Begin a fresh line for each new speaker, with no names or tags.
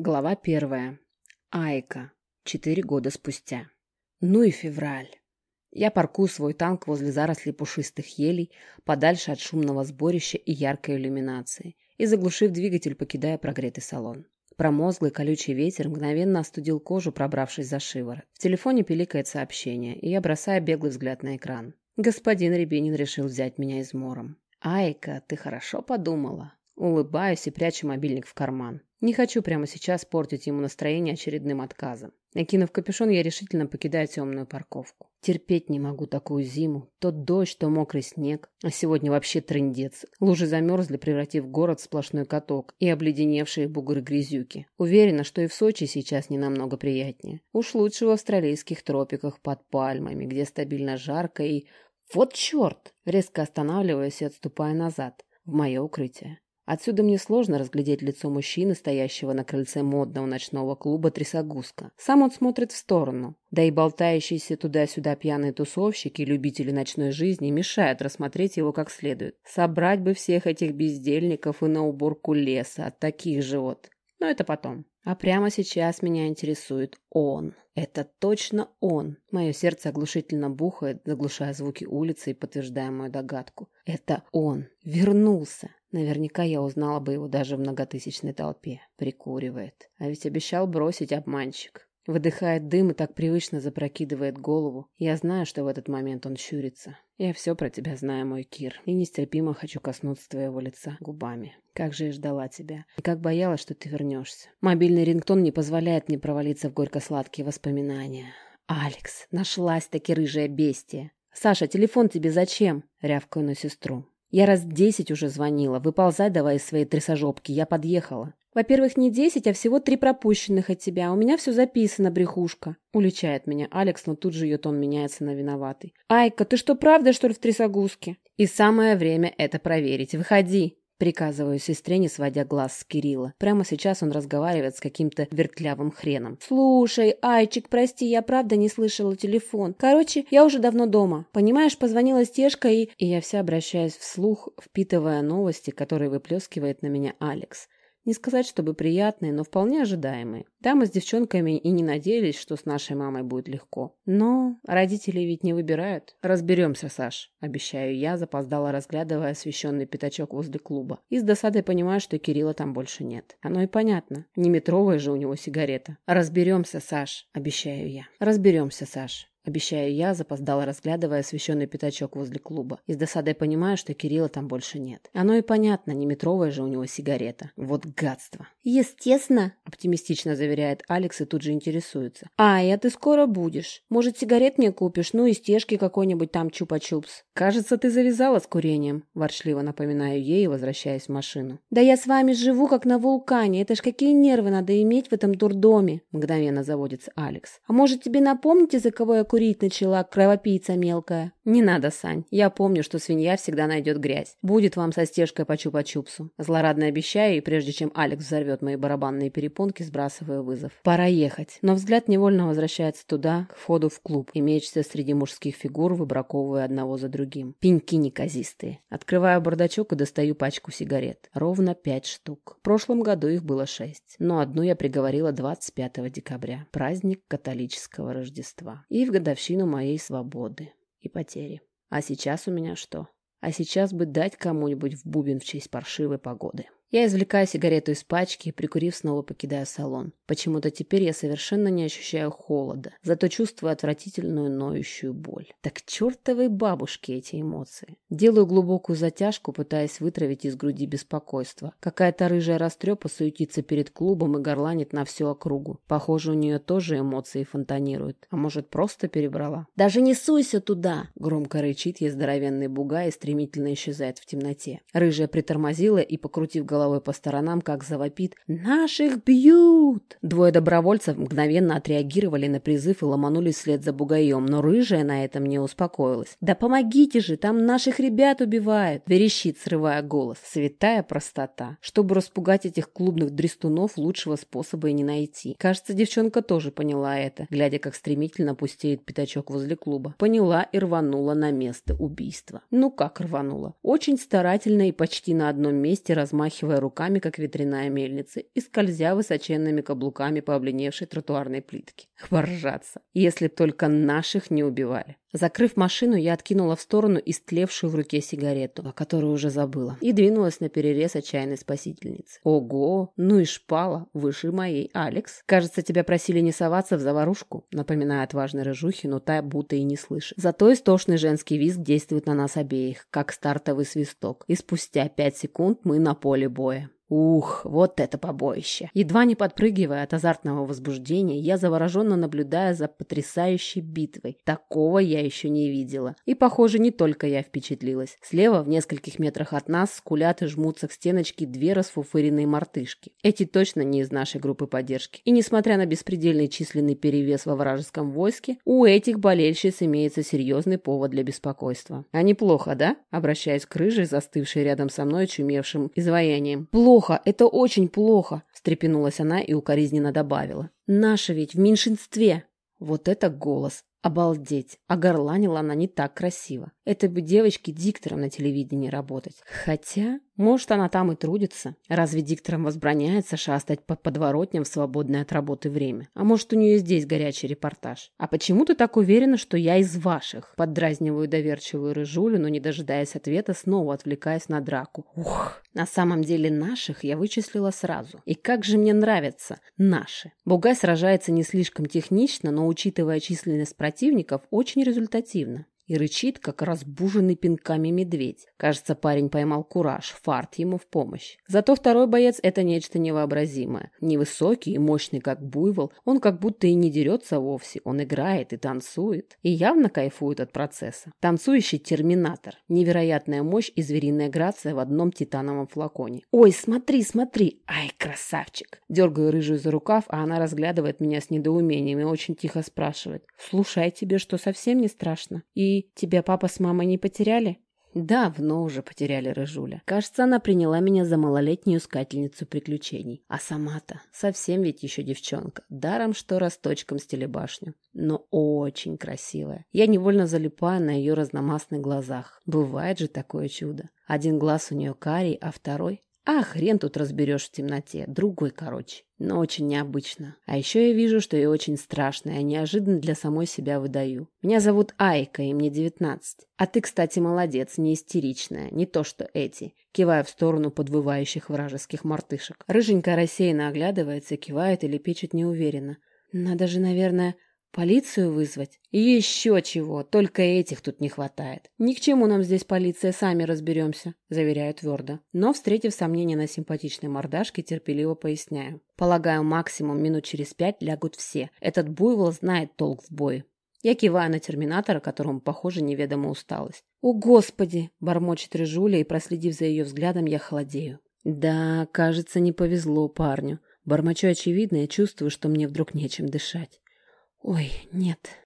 Глава первая. Айка. Четыре года спустя. Ну и февраль. Я паркую свой танк возле зарослей пушистых елей, подальше от шумного сборища и яркой иллюминации, и, заглушив двигатель, покидая прогретый салон. Промозглый колючий ветер мгновенно остудил кожу, пробравшись за шиворот. В телефоне пиликает сообщение, и я бросаю беглый взгляд на экран. Господин Рябинин решил взять меня измором. «Айка, ты хорошо подумала?» Улыбаюсь и прячу мобильник в карман. Не хочу прямо сейчас портить ему настроение очередным отказом. Накинув капюшон, я решительно покидаю темную парковку. Терпеть не могу такую зиму. То дождь, то мокрый снег. А сегодня вообще трындец. Лужи замерзли, превратив город в сплошной каток и обледеневшие бугры-грязюки. Уверена, что и в Сочи сейчас не намного приятнее. Уж лучше в австралийских тропиках под пальмами, где стабильно жарко и... Вот черт! Резко останавливаюсь и отступаю назад, в мое укрытие. Отсюда мне сложно разглядеть лицо мужчины, стоящего на крыльце модного ночного клуба «Трясогузка». Сам он смотрит в сторону. Да и болтающиеся туда-сюда пьяные тусовщики, любители ночной жизни, мешают рассмотреть его как следует. Собрать бы всех этих бездельников и на уборку леса от таких же вот. Но это потом. А прямо сейчас меня интересует он. Это точно он. Мое сердце оглушительно бухает, заглушая звуки улицы и подтверждая мою догадку. Это он. Вернулся. Наверняка я узнала бы его даже в многотысячной толпе. Прикуривает. А ведь обещал бросить обманщик. Выдыхает дым и так привычно запрокидывает голову. Я знаю, что в этот момент он щурится. Я все про тебя знаю, мой Кир, и нестерпимо хочу коснуться твоего лица губами. Как же я ждала тебя. И как боялась, что ты вернешься. Мобильный рингтон не позволяет мне провалиться в горько-сладкие воспоминания. Алекс, нашлась-таки рыжая бестия. Саша, телефон тебе зачем? Рявкаю на сестру. Я раз десять уже звонила. Выползай давай из своей трясожопки. Я подъехала. Во-первых, не десять, а всего три пропущенных от тебя. У меня все записано, брехушка. Уличает меня Алекс, но тут же ее тон меняется на виноватый. Айка, ты что, правда, что ли, в трясогузке? И самое время это проверить. Выходи. Приказываю сестре, не сводя глаз с Кирилла. Прямо сейчас он разговаривает с каким-то вертлявым хреном. «Слушай, Айчик, прости, я правда не слышала телефон. Короче, я уже давно дома. Понимаешь, позвонила Стежка и...» И я вся обращаюсь вслух, впитывая новости, которые выплескивает на меня Алекс. Не сказать, чтобы приятные, но вполне ожидаемые. Да, мы с девчонками и не надеялись, что с нашей мамой будет легко. Но родители ведь не выбирают. Разберемся, Саш, обещаю я, запоздала, разглядывая освещенный пятачок возле клуба. И с досадой понимаю, что Кирилла там больше нет. Оно и понятно. Не метровая же у него сигарета. Разберемся, Саш, обещаю я. Разберемся, Саш. Обещаю я, запоздала, разглядывая освещенный пятачок возле клуба. И с досадой понимаю, что Кирилла там больше нет. Оно и понятно, не метровая же у него сигарета. Вот гадство. Естественно, оптимистично заверяет Алекс и тут же интересуется. Ай, а ты скоро будешь. Может, сигарет мне купишь? Ну и стежки какой-нибудь там чупа-чупс. Кажется, ты завязала с курением. Ворчливо напоминаю ей, возвращаясь в машину. Да я с вами живу, как на вулкане. Это ж какие нервы надо иметь в этом дурдоме. Мгновенно заводится Алекс. А может, тебе напомнить, из-за кого я курю? Курить начала, кровопийца мелкая. Не надо, Сань. Я помню, что свинья всегда найдет грязь. Будет вам со стежкой по чупа-чупсу. Злорадно обещаю, и прежде чем Алекс взорвет мои барабанные перепонки, сбрасываю вызов. Пора ехать. Но взгляд невольно возвращается туда, к входу в клуб, и среди мужских фигур, выбраковывая одного за другим. Пеньки неказистые. Открываю бардачок и достаю пачку сигарет. Ровно пять штук. В прошлом году их было шесть. Но одну я приговорила 25 декабря. Праздник католического Рождества. И в годовщину моей свободы и потери. А сейчас у меня что? А сейчас бы дать кому-нибудь в бубен в честь паршивой погоды. Я извлекаю сигарету из пачки и, прикурив, снова покидаю салон. Почему-то теперь я совершенно не ощущаю холода, зато чувствую отвратительную ноющую боль. Так чертовой бабушки эти эмоции. Делаю глубокую затяжку, пытаясь вытравить из груди беспокойство. Какая-то рыжая растрепа суетится перед клубом и горланит на всю округу. Похоже, у нее тоже эмоции фонтанируют. А может, просто перебрала? «Даже не суйся туда!» Громко рычит ей здоровенный буга и стремительно исчезает в темноте. Рыжая притормозила и, покрутив головой, головой по сторонам, как завопит «Наших бьют!». Двое добровольцев мгновенно отреагировали на призыв и ломанулись вслед за бугаем, но рыжая на этом не успокоилась. «Да помогите же, там наших ребят убивают!» верещит, срывая голос. Святая простота. Чтобы распугать этих клубных дрестунов, лучшего способа и не найти. Кажется, девчонка тоже поняла это, глядя, как стремительно пустеет пятачок возле клуба. Поняла и рванула на место убийства. Ну как рванула? Очень старательно и почти на одном месте размахивая размахивая руками, как ветряная мельница, и скользя высоченными каблуками по облиневшей тротуарной плитке. Поржаться. Если б только наших не убивали. Закрыв машину, я откинула в сторону истлевшую в руке сигарету, о которой уже забыла, и двинулась на перерез отчаянной спасительницы. Ого, ну и шпала, выше моей, Алекс. Кажется, тебя просили не соваться в заварушку, напоминая отважной рыжухи, но та будто и не слышит. Зато истошный женский визг действует на нас обеих, как стартовый свисток, и спустя пять секунд мы на поле боя. Ух, вот это побоище! Едва не подпрыгивая от азартного возбуждения, я завороженно наблюдая за потрясающей битвой. Такого я еще не видела. И, похоже, не только я впечатлилась. Слева, в нескольких метрах от нас, скулят и жмутся к стеночке две расфуфыренные мартышки. Эти точно не из нашей группы поддержки. И несмотря на беспредельный численный перевес во вражеском войске, у этих болельщиц имеется серьезный повод для беспокойства. А неплохо, да? Обращаясь к рыжей, застывшей рядом со мной, чумевшим изваянием. Плохо плохо, это очень плохо!» – встрепенулась она и укоризненно добавила. «Наши ведь в меньшинстве!» Вот это голос! Обалдеть! А горланила она не так красиво. Это бы девочке диктором на телевидении работать. Хотя, может, она там и трудится. Разве дикторам возбраняется шастать по подворотням в свободное от работы время? А может, у нее здесь горячий репортаж? А почему ты так уверена, что я из ваших? Поддразниваю доверчивую рыжулю, но, не дожидаясь ответа, снова отвлекаясь на драку. Ух! На самом деле наших я вычислила сразу. И как же мне нравятся наши. Бугай сражается не слишком технично, но, учитывая численность противников, очень результативно и рычит, как разбуженный пинками медведь. Кажется, парень поймал кураж, фарт ему в помощь. Зато второй боец – это нечто невообразимое. Невысокий и мощный, как буйвол, он как будто и не дерется вовсе, он играет и танцует. И явно кайфует от процесса. Танцующий терминатор. Невероятная мощь и звериная грация в одном титановом флаконе. «Ой, смотри, смотри! Ай, красавчик!» Дергаю рыжую за рукав, а она разглядывает меня с недоумением и очень тихо спрашивает. «Слушай, а тебе что, совсем не страшно? И тебя папа с мамой не потеряли?» Давно уже потеряли Рыжуля. Кажется, она приняла меня за малолетнюю искательницу приключений. А сама-то совсем ведь еще девчонка. Даром, что росточком с телебашню. Но очень красивая. Я невольно залипаю на ее разномастных глазах. Бывает же такое чудо. Один глаз у нее карий, а второй а хрен тут разберешь в темноте. Другой, короче. Но очень необычно. А еще я вижу, что я очень страшная, неожиданно для самой себя выдаю. Меня зовут Айка, и мне девятнадцать. А ты, кстати, молодец, не истеричная, не то что эти. Кивая в сторону подвывающих вражеских мартышек. Рыженькая рассеянно оглядывается, кивает или печет неуверенно. Надо же, наверное, Полицию вызвать? Еще чего, только этих тут не хватает. Ни к чему нам здесь полиция, сами разберемся, заверяю твердо. Но, встретив сомнения на симпатичной мордашке, терпеливо поясняю. Полагаю, максимум минут через пять лягут все. Этот буйвол знает толк в бою. Я киваю на терминатора, которому, похоже, неведома усталость. «О, Господи!» – бормочет Рыжуля, и, проследив за ее взглядом, я холодею. «Да, кажется, не повезло парню. Бормочу очевидно и чувствую, что мне вдруг нечем дышать. Ой, нет.